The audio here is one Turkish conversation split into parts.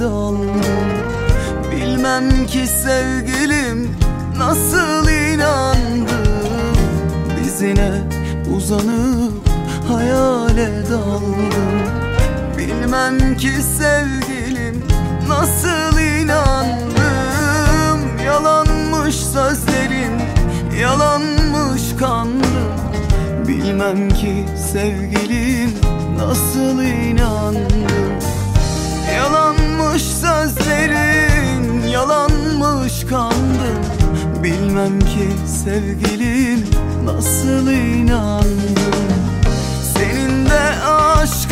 Daldım Bilmem ki sevgilim nasıl inandım Dizine uzanıp hayale daldım Bilmem ki sevgilim nasıl inandım. Yalanmış sözlerin yalanmış kandım. Bilmem ki sevgilim nasıl inandım Yalanmış sözlerin yalanmış kandım Bilmem ki sevgilim nasıl inandım Senin de aşkın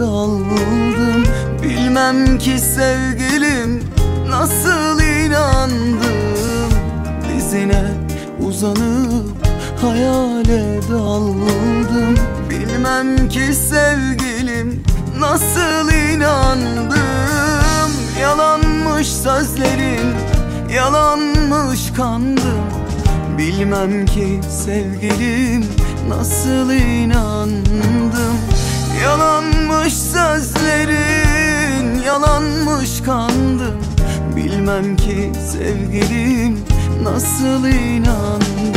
daldım Bilmem ki sevgilim nasıl inandım? Dizine uzanıp hayale daldım. Bilmem ki sevgilim nasıl inandım? Yalanmış sözlerin yalanmış kandım. Bilmem ki sevgilim nasıl inandım Yalanmış sözlerin yalanmış kandım Bilmem ki sevgilim nasıl inandım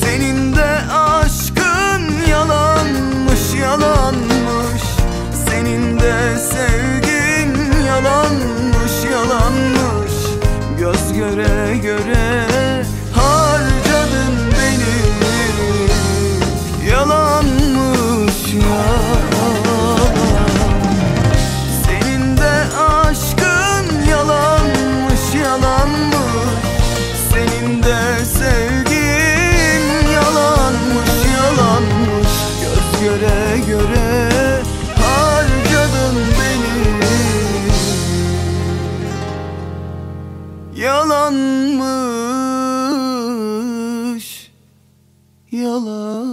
Senin de aşkın yalanmış yalanmış. Senin de sevgin yalanmış yalanmış. Göz göre göre Yalanmış. Yalan